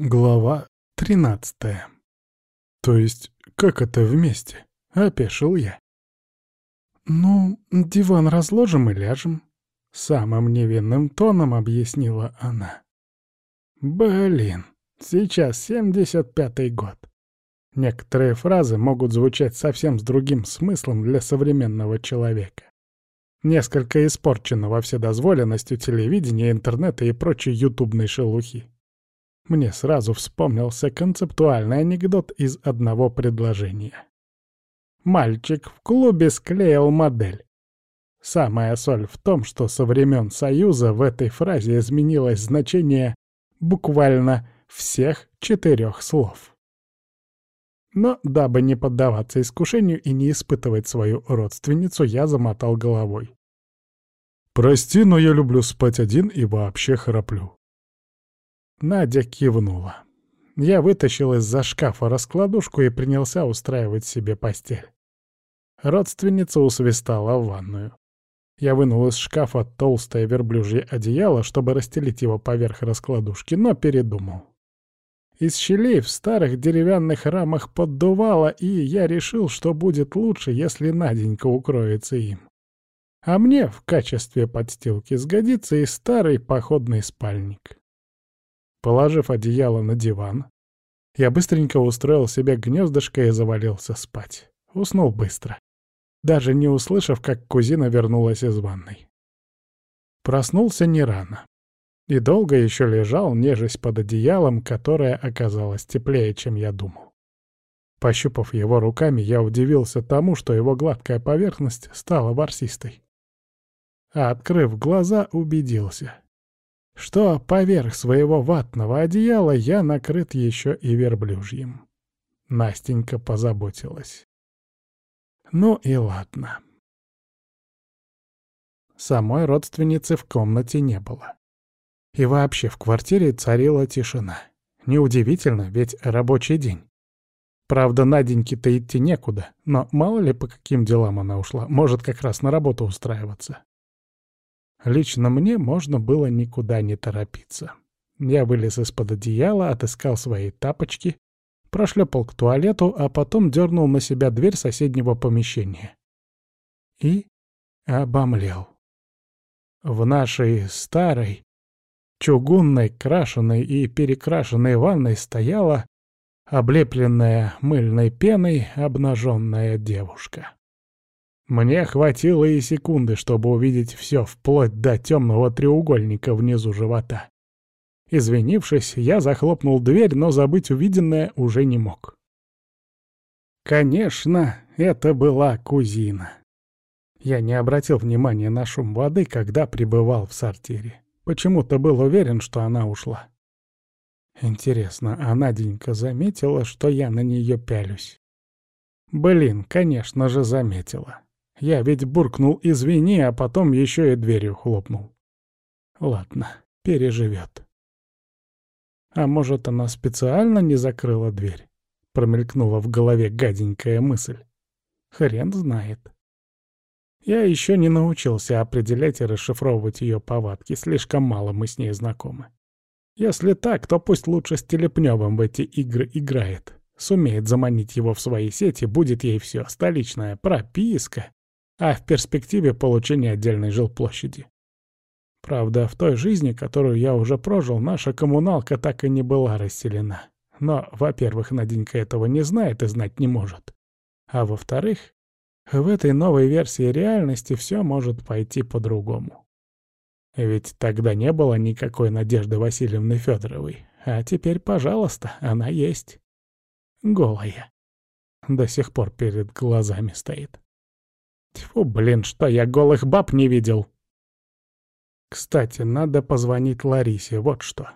Глава тринадцатая. То есть, как это вместе? Опешил я. Ну, диван разложим и ляжем. Самым невинным тоном объяснила она. Блин, сейчас семьдесят пятый год. Некоторые фразы могут звучать совсем с другим смыслом для современного человека. Несколько испорчено во вседозволенностью телевидения, интернета и прочей ютубной шелухи. Мне сразу вспомнился концептуальный анекдот из одного предложения. Мальчик в клубе склеил модель. Самая соль в том, что со времен Союза в этой фразе изменилось значение буквально всех четырех слов. Но, дабы не поддаваться искушению и не испытывать свою родственницу, я замотал головой. «Прости, но я люблю спать один и вообще храплю. Надя кивнула. Я вытащил из-за шкафа раскладушку и принялся устраивать себе постель. Родственница усвистала в ванную. Я вынул из шкафа толстое верблюжье одеяло, чтобы расстелить его поверх раскладушки, но передумал. Из щелей в старых деревянных рамах поддувало, и я решил, что будет лучше, если Наденька укроется им. А мне в качестве подстилки сгодится и старый походный спальник. Положив одеяло на диван, я быстренько устроил себе гнездышко и завалился спать. Уснул быстро, даже не услышав, как кузина вернулась из ванной. Проснулся не рано. И долго еще лежал, нежесть под одеялом, которое оказалось теплее, чем я думал. Пощупав его руками, я удивился тому, что его гладкая поверхность стала ворсистой. А открыв глаза, убедился что поверх своего ватного одеяла я накрыт еще и верблюжьим. Настенька позаботилась. Ну и ладно. Самой родственницы в комнате не было. И вообще в квартире царила тишина. Неудивительно, ведь рабочий день. Правда, Наденьке-то идти некуда, но мало ли по каким делам она ушла, может как раз на работу устраиваться. Лично мне можно было никуда не торопиться. Я вылез из-под одеяла, отыскал свои тапочки, прошлепал к туалету, а потом дернул на себя дверь соседнего помещения. И обомлел. В нашей старой, чугунной, крашеной и перекрашенной ванной стояла облепленная мыльной пеной обнаженная девушка. Мне хватило и секунды, чтобы увидеть все вплоть до темного треугольника внизу живота. Извинившись, я захлопнул дверь, но забыть увиденное уже не мог. Конечно, это была кузина. Я не обратил внимания на шум воды, когда пребывал в сортире. Почему-то был уверен, что она ушла. Интересно, а Наденька заметила, что я на нее пялюсь? Блин, конечно же, заметила. Я ведь буркнул «извини», а потом еще и дверью хлопнул. Ладно, переживет. А может, она специально не закрыла дверь? Промелькнула в голове гаденькая мысль. Хрен знает. Я еще не научился определять и расшифровывать ее повадки, слишком мало мы с ней знакомы. Если так, то пусть лучше с Телепневым в эти игры играет. Сумеет заманить его в свои сети, будет ей все. Столичная прописка, а в перспективе получения отдельной жилплощади. Правда, в той жизни, которую я уже прожил, наша коммуналка так и не была расселена. Но, во-первых, Наденька этого не знает и знать не может. А во-вторых, в этой новой версии реальности все может пойти по-другому. Ведь тогда не было никакой Надежды Васильевны Федоровой, а теперь, пожалуйста, она есть. Голая. До сих пор перед глазами стоит. Тьфу, блин, что я голых баб не видел. Кстати, надо позвонить Ларисе, вот что.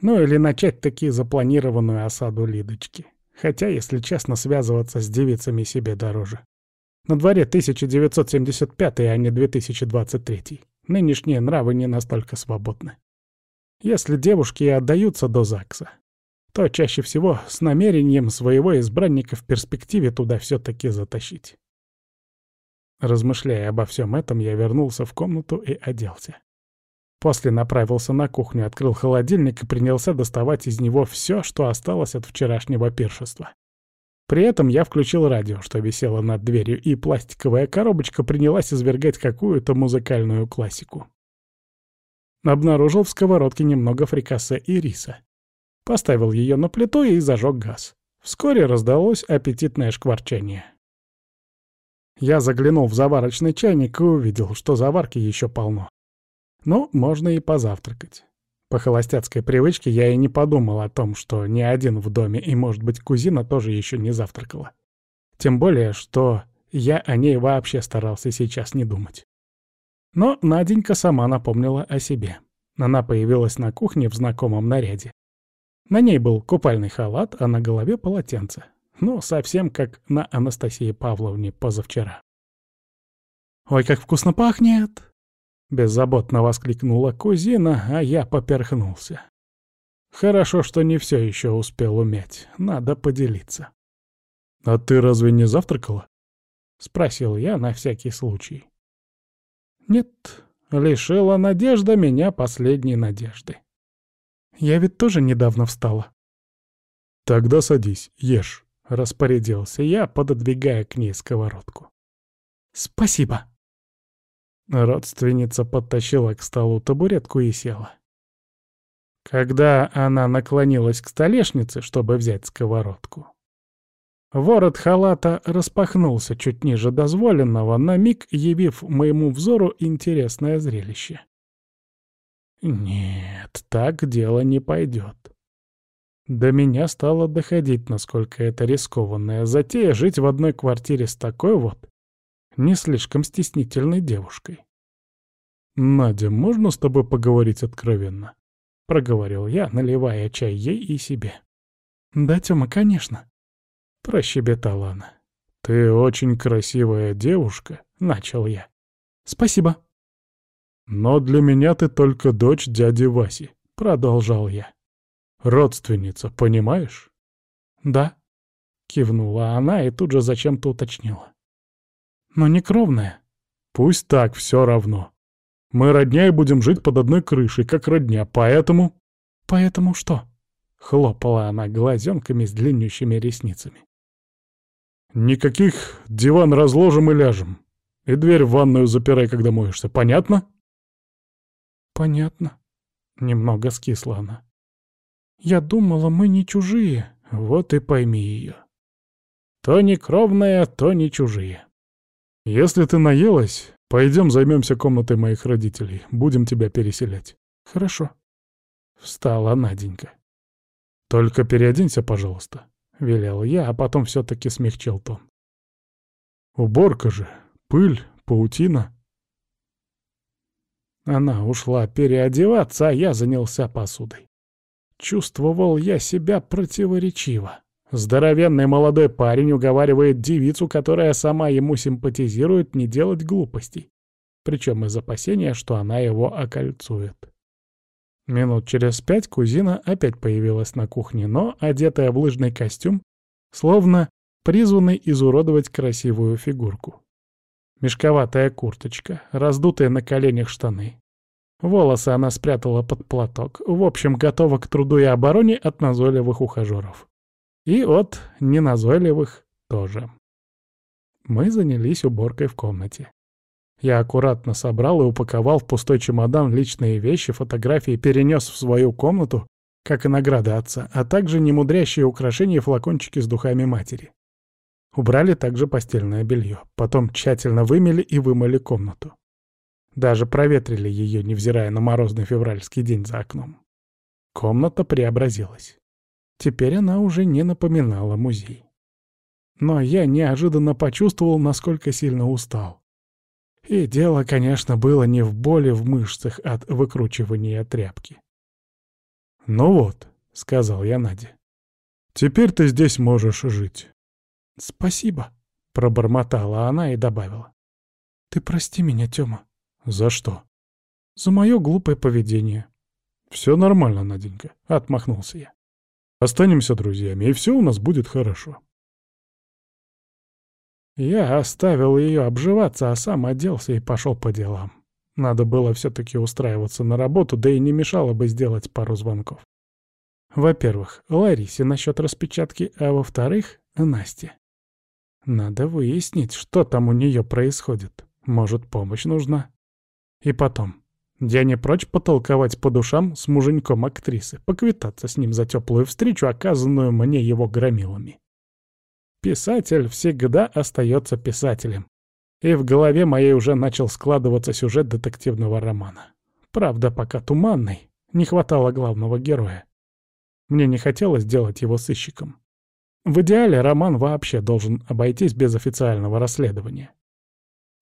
Ну или начать таки запланированную осаду Лидочки. Хотя, если честно, связываться с девицами себе дороже. На дворе 1975, а не 2023. Нынешние нравы не настолько свободны. Если девушки и отдаются до ЗАГСа, то чаще всего с намерением своего избранника в перспективе туда все-таки затащить. Размышляя обо всем этом, я вернулся в комнату и оделся. После направился на кухню, открыл холодильник и принялся доставать из него все, что осталось от вчерашнего пиршества. При этом я включил радио, что висело над дверью, и пластиковая коробочка принялась извергать какую-то музыкальную классику. Обнаружил в сковородке немного фрикасе и риса. Поставил ее на плиту и зажег газ. Вскоре раздалось аппетитное шкварчание. Я заглянул в заварочный чайник и увидел, что заварки еще полно. Ну, можно и позавтракать. По холостяцкой привычке я и не подумал о том, что ни один в доме, и, может быть, кузина тоже еще не завтракала. Тем более, что я о ней вообще старался сейчас не думать. Но Наденька сама напомнила о себе. Она появилась на кухне в знакомом наряде. На ней был купальный халат, а на голове полотенце. Ну, совсем как на Анастасии Павловне позавчера. «Ой, как вкусно пахнет!» Беззаботно воскликнула кузина, а я поперхнулся. Хорошо, что не все еще успел умять. Надо поделиться. «А ты разве не завтракала?» — спросил я на всякий случай. «Нет, лишила надежда меня последней надежды. Я ведь тоже недавно встала». «Тогда садись, ешь», — распорядился я, пододвигая к ней сковородку. «Спасибо», Родственница подтащила к столу табуретку и села. Когда она наклонилась к столешнице, чтобы взять сковородку, ворот халата распахнулся чуть ниже дозволенного, на миг явив моему взору интересное зрелище. Нет, так дело не пойдет. До меня стало доходить, насколько это рискованная затея жить в одной квартире с такой вот не слишком стеснительной девушкой. «Надя, можно с тобой поговорить откровенно?» — проговорил я, наливая чай ей и себе. «Да, Тёма, конечно», — прощебетала она. «Ты очень красивая девушка», — начал я. «Спасибо». «Но для меня ты только дочь дяди Васи», — продолжал я. «Родственница, понимаешь?» «Да», — кивнула она и тут же зачем-то уточнила но не кровная. Пусть так, все равно. Мы родня и будем жить под одной крышей, как родня, поэтому... Поэтому что? Хлопала она глазенками с длиннющими ресницами. Никаких диван разложим и ляжем. И дверь в ванную запирай, когда моешься. Понятно? Понятно. Немного скисла она. Я думала, мы не чужие. Вот и пойми ее. То не кровная, то не чужие. «Если ты наелась, пойдем займемся комнатой моих родителей. Будем тебя переселять». «Хорошо». Встала Наденька. «Только переоденься, пожалуйста», — велел я, а потом все-таки смягчил тон. «Уборка же, пыль, паутина». Она ушла переодеваться, а я занялся посудой. Чувствовал я себя противоречиво. Здоровенный молодой парень уговаривает девицу, которая сама ему симпатизирует, не делать глупостей. Причем из опасения, что она его окольцует. Минут через пять кузина опять появилась на кухне, но, одетая в лыжный костюм, словно призванный изуродовать красивую фигурку. Мешковатая курточка, раздутые на коленях штаны. Волосы она спрятала под платок. В общем, готова к труду и обороне от назойливых ухажеров. И от неназойливых тоже. Мы занялись уборкой в комнате. Я аккуратно собрал и упаковал в пустой чемодан личные вещи, фотографии, перенес в свою комнату, как и награды отца, а также немудрящие украшения и флакончики с духами матери. Убрали также постельное белье, потом тщательно вымели и вымыли комнату. Даже проветрили ее, невзирая на морозный февральский день за окном. Комната преобразилась. Теперь она уже не напоминала музей. Но я неожиданно почувствовал, насколько сильно устал. И дело, конечно, было не в боли в мышцах от выкручивания тряпки. «Ну вот», — сказал я Наде, — «теперь ты здесь можешь жить». «Спасибо», — пробормотала она и добавила. «Ты прости меня, Тёма». «За что?» «За мое глупое поведение». «Все нормально, Наденька», — отмахнулся я. Останемся друзьями, и все у нас будет хорошо. Я оставил ее обживаться, а сам оделся и пошел по делам. Надо было все-таки устраиваться на работу, да и не мешало бы сделать пару звонков. Во-первых, Ларисе насчет распечатки, а во-вторых, Насте. Надо выяснить, что там у нее происходит. Может, помощь нужна. И потом, я не прочь потолковать по душам с муженьком актрисы, поквитаться с ним за теплую встречу, оказанную мне его громилами. Писатель всегда остается писателем. И в голове моей уже начал складываться сюжет детективного романа. Правда, пока туманный, не хватало главного героя. Мне не хотелось делать его сыщиком. В идеале роман вообще должен обойтись без официального расследования.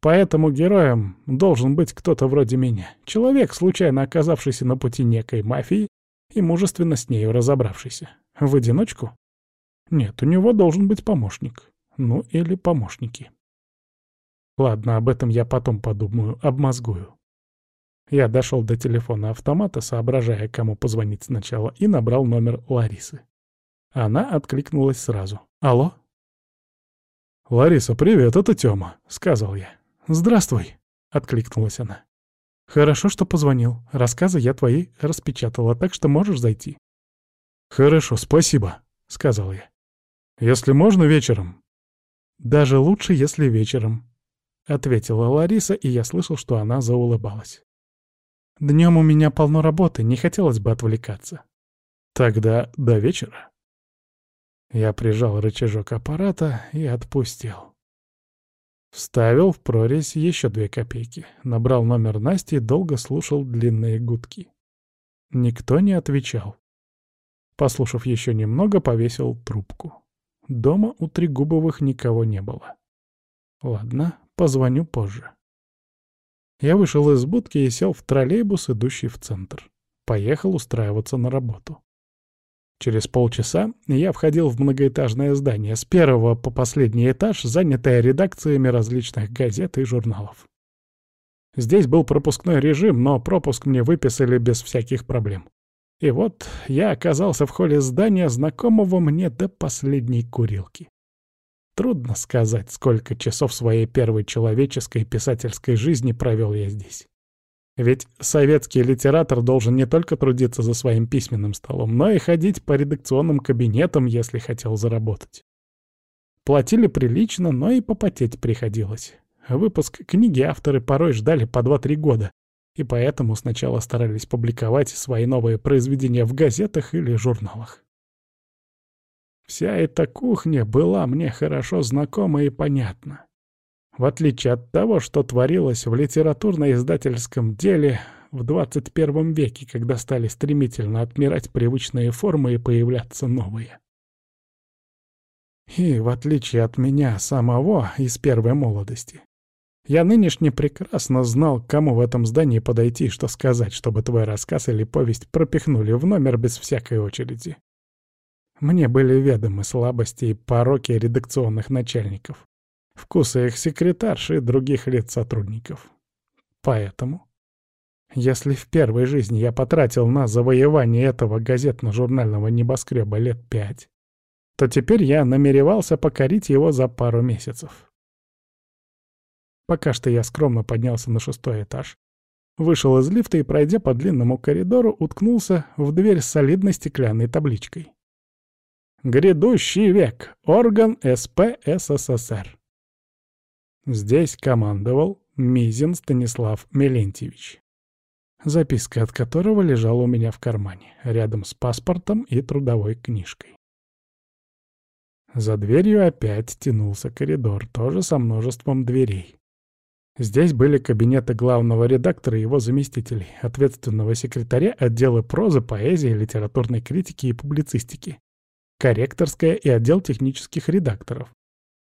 Поэтому героем должен быть кто-то вроде меня, человек, случайно оказавшийся на пути некой мафии и мужественно с нею разобравшийся. В одиночку? Нет, у него должен быть помощник. Ну или помощники. Ладно, об этом я потом подумаю, обмозгую. Я дошел до телефона автомата, соображая, кому позвонить сначала, и набрал номер Ларисы. Она откликнулась сразу. «Алло?» «Лариса, привет, это Тёма», — сказал я. «Здравствуй», — откликнулась она. «Хорошо, что позвонил. Рассказы я твои распечатала, так что можешь зайти». «Хорошо, спасибо», — сказал я. «Если можно, вечером». «Даже лучше, если вечером», — ответила Лариса, и я слышал, что она заулыбалась. «Днем у меня полно работы, не хотелось бы отвлекаться». «Тогда до вечера». Я прижал рычажок аппарата и отпустил. Вставил в прорезь еще две копейки, набрал номер Насти и долго слушал длинные гудки. Никто не отвечал. Послушав еще немного, повесил трубку. Дома у Трегубовых никого не было. Ладно, позвоню позже. Я вышел из будки и сел в троллейбус, идущий в центр. Поехал устраиваться на работу. Через полчаса я входил в многоэтажное здание, с первого по последний этаж, занятое редакциями различных газет и журналов. Здесь был пропускной режим, но пропуск мне выписали без всяких проблем. И вот я оказался в холле здания, знакомого мне до последней курилки. Трудно сказать, сколько часов своей первой человеческой писательской жизни провел я здесь. Ведь советский литератор должен не только трудиться за своим письменным столом, но и ходить по редакционным кабинетам, если хотел заработать. Платили прилично, но и попотеть приходилось. Выпуск книги авторы порой ждали по 2-3 года, и поэтому сначала старались публиковать свои новые произведения в газетах или журналах. Вся эта кухня была мне хорошо знакома и понятна. В отличие от того, что творилось в литературно-издательском деле в 21 веке, когда стали стремительно отмирать привычные формы и появляться новые. И в отличие от меня самого из первой молодости, я нынешне прекрасно знал, кому в этом здании подойти и что сказать, чтобы твой рассказ или повесть пропихнули в номер без всякой очереди. Мне были ведомы слабости и пороки редакционных начальников вкусы их секретарш и других лиц сотрудников. Поэтому, если в первой жизни я потратил на завоевание этого газетно-журнального небоскреба лет пять, то теперь я намеревался покорить его за пару месяцев. Пока что я скромно поднялся на шестой этаж, вышел из лифта и, пройдя по длинному коридору, уткнулся в дверь с солидной стеклянной табличкой. «Грядущий век. Орган СП СССР». Здесь командовал Мизин Станислав Мелентьевич. Записка от которого лежала у меня в кармане, рядом с паспортом и трудовой книжкой. За дверью опять тянулся коридор, тоже со множеством дверей. Здесь были кабинеты главного редактора и его заместителей, ответственного секретаря отдела прозы, поэзии, литературной критики и публицистики, корректорская и отдел технических редакторов,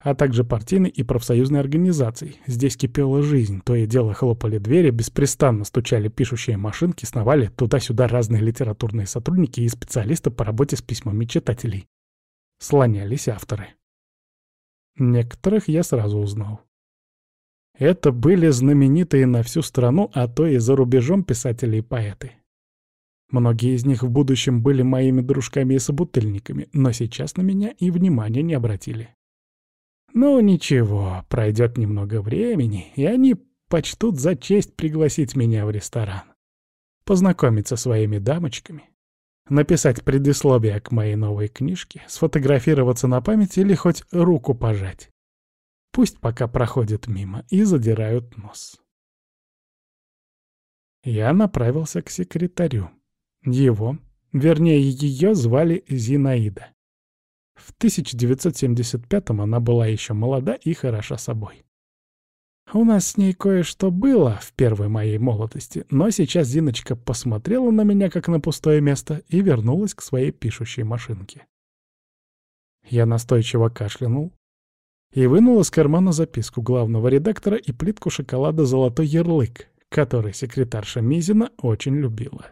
а также партийной и профсоюзной организаций. Здесь кипела жизнь, то и дело хлопали двери, беспрестанно стучали пишущие машинки, сновали туда-сюда разные литературные сотрудники и специалисты по работе с письмами читателей. Слонялись авторы. Некоторых я сразу узнал. Это были знаменитые на всю страну, а то и за рубежом писатели и поэты. Многие из них в будущем были моими дружками и собутыльниками, но сейчас на меня и внимания не обратили. Ну ничего, пройдет немного времени, и они почтут за честь пригласить меня в ресторан. Познакомиться со своими дамочками, написать предисловие к моей новой книжке, сфотографироваться на память или хоть руку пожать. Пусть пока проходят мимо и задирают нос. Я направился к секретарю. Его, вернее, ее звали Зинаида. В 1975-м она была еще молода и хороша собой. У нас с ней кое-что было в первой моей молодости, но сейчас Зиночка посмотрела на меня как на пустое место и вернулась к своей пишущей машинке. Я настойчиво кашлянул и вынул из кармана записку главного редактора и плитку шоколада «Золотой ярлык», который секретарша Мизина очень любила.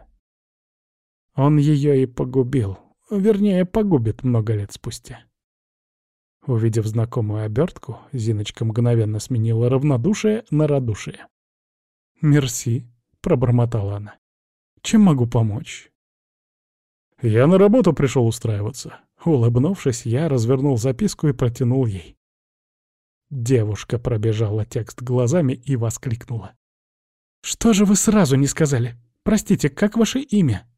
Он ее и погубил, вернее, погубит много лет спустя. Увидев знакомую обертку, Зиночка мгновенно сменила равнодушие на радушие. «Мерси», — пробормотала она. «Чем могу помочь?» «Я на работу пришел устраиваться». Улыбнувшись, я развернул записку и протянул ей. Девушка пробежала текст глазами и воскликнула. «Что же вы сразу не сказали? Простите, как ваше имя?»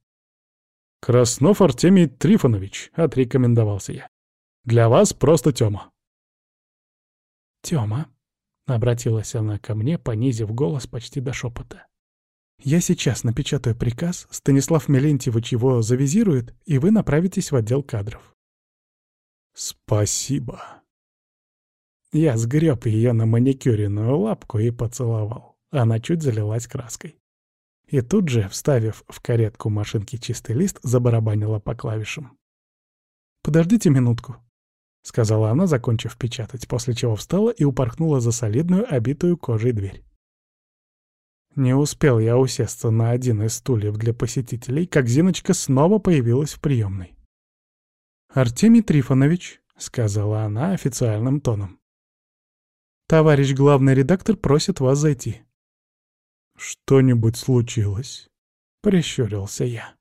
«Краснов Артемий Трифонович», — отрекомендовался я. Для вас просто Тёма». «Тёма», — обратилась она ко мне, понизив голос почти до шепота. «Я сейчас напечатаю приказ, Станислав Мелентьевич его завизирует, и вы направитесь в отдел кадров». «Спасибо». Я сгреб ее на маникюренную лапку и поцеловал. Она чуть залилась краской. И тут же, вставив в каретку машинки чистый лист, забарабанила по клавишам. «Подождите минутку», — сказала она, закончив печатать, после чего встала и упорхнула за солидную, обитую кожей дверь. Не успел я усесться на один из стульев для посетителей, как Зиночка снова появилась в приемной. «Артемий Трифонович», — сказала она официальным тоном. «Товарищ главный редактор просит вас зайти». «Что-нибудь случилось?» — прищурился я.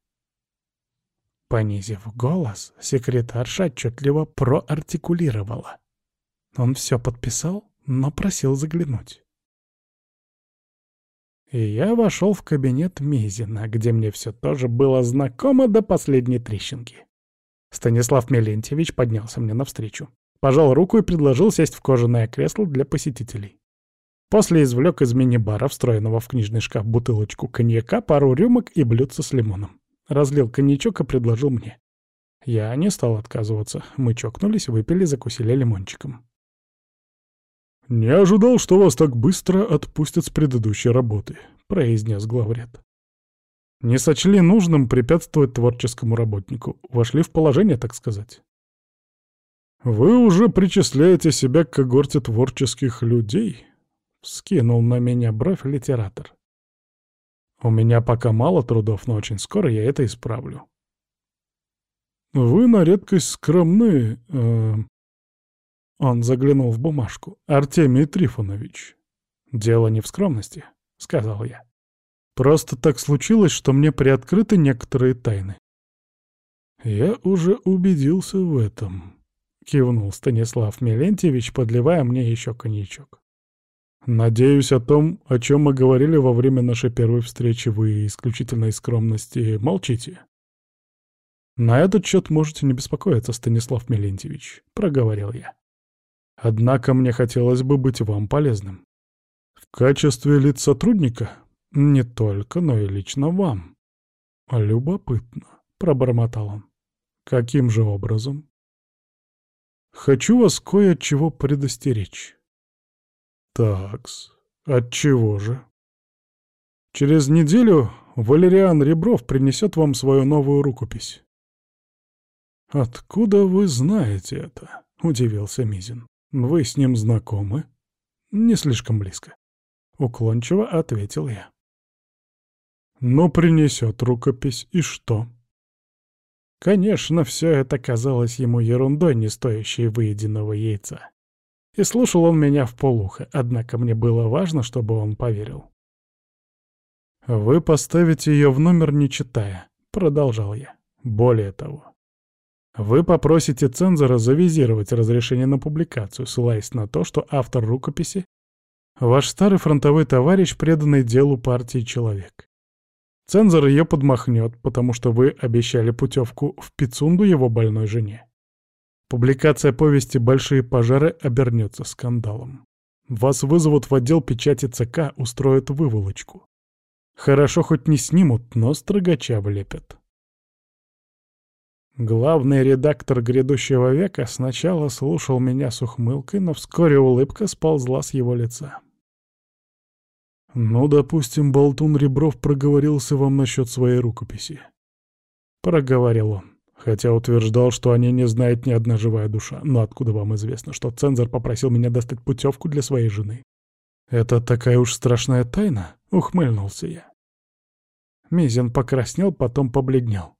Понизив голос, секретарша отчетливо проартикулировала. Он все подписал, но просил заглянуть. И я вошел в кабинет Мизина, где мне все тоже было знакомо до последней трещинки. Станислав Мелентьевич поднялся мне навстречу, пожал руку и предложил сесть в кожаное кресло для посетителей. После извлек из мини-бара, встроенного в книжный шкаф, бутылочку коньяка, пару рюмок и блюдце с лимоном. Разлил коньячок и предложил мне. Я не стал отказываться. Мы чокнулись, выпили, закусили лимончиком. «Не ожидал, что вас так быстро отпустят с предыдущей работы», — произнес главред. «Не сочли нужным препятствовать творческому работнику. Вошли в положение, так сказать». «Вы уже причисляете себя к когорте творческих людей?» — скинул на меня бровь литератор. У меня пока мало трудов, но очень скоро я это исправлю. Вы на редкость скромны, э... Он заглянул в бумажку. Артемий Трифонович. Дело не в скромности, сказал я. Просто так случилось, что мне приоткрыты некоторые тайны. Я уже убедился в этом, кивнул Станислав Мелентьевич, подливая мне еще коньячок. Надеюсь, о том, о чем мы говорили во время нашей первой встречи, вы исключительно из скромности молчите. На этот счет можете не беспокоиться, Станислав Мелентьевич, проговорил я. Однако мне хотелось бы быть вам полезным. В качестве лиц сотрудника? Не только, но и лично вам. Любопытно, пробормотал он. Каким же образом? Хочу вас кое от чего предостеречь. Такс, от чего же? Через неделю Валериан Ребров принесет вам свою новую рукопись. «Откуда вы знаете это?» — удивился Мизин. «Вы с ним знакомы?» «Не слишком близко», — уклончиво ответил я. «Но принесет рукопись, и что?» Конечно, все это казалось ему ерундой, не стоящей выеденного яйца. И слушал он меня в полухо, однако мне было важно, чтобы он поверил. «Вы поставите ее в номер, не читая», — продолжал я. «Более того, вы попросите цензора завизировать разрешение на публикацию, ссылаясь на то, что автор рукописи Ваш старый фронтовой товарищ, преданный делу партии человек. Цензор ее подмахнет, потому что вы обещали путевку в Пицунду его больной жене. Публикация повести «Большие пожары» обернется скандалом. Вас вызовут в отдел печати ЦК, устроят выволочку. Хорошо хоть не снимут, но строгача влепят. Главный редактор грядущего века сначала слушал меня с ухмылкой, но вскоре улыбка сползла с его лица. «Ну, допустим, Болтун Ребров проговорился вам насчет своей рукописи». Проговорил он, хотя утверждал, что о ней не знает ни одна живая душа. Но откуда вам известно, что цензор попросил меня достать путевку для своей жены? «Это такая уж страшная тайна?» — ухмыльнулся я. Мизин покраснел, потом побледнел.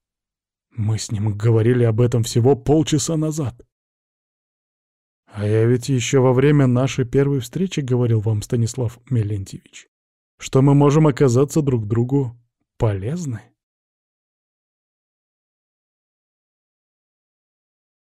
Мы с ним говорили об этом всего полчаса назад. А я ведь еще во время нашей первой встречи говорил вам, Станислав Мелентьевич, что мы можем оказаться друг другу полезны.